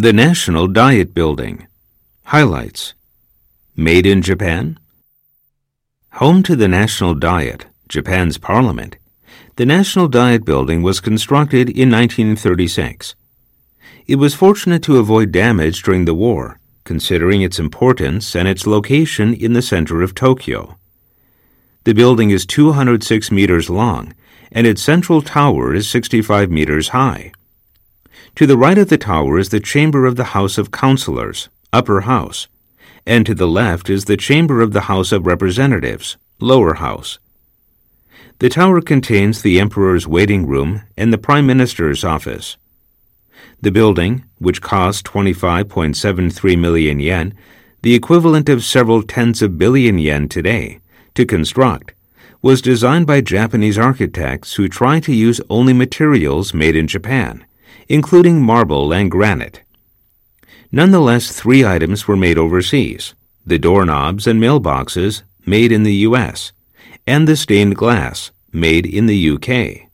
The National Diet Building. Highlights Made in Japan. Home to the National Diet, Japan's parliament, the National Diet Building was constructed in 1936. It was fortunate to avoid damage during the war, considering its importance and its location in the center of Tokyo. The building is 206 meters long, and its central tower is 65 meters high. To the right of the tower is the chamber of the House of Councilors, Upper House, and to the left is the chamber of the House of Representatives, Lower House. The tower contains the Emperor's waiting room and the Prime Minister's office. The building, which cost 25.73 million yen, the equivalent of several tens of billion yen today, to construct, was designed by Japanese architects who try to use only materials made in Japan, including marble and granite. Nonetheless, three items were made overseas the doorknobs and mailboxes made in the U.S., and the stained glass made in the UK.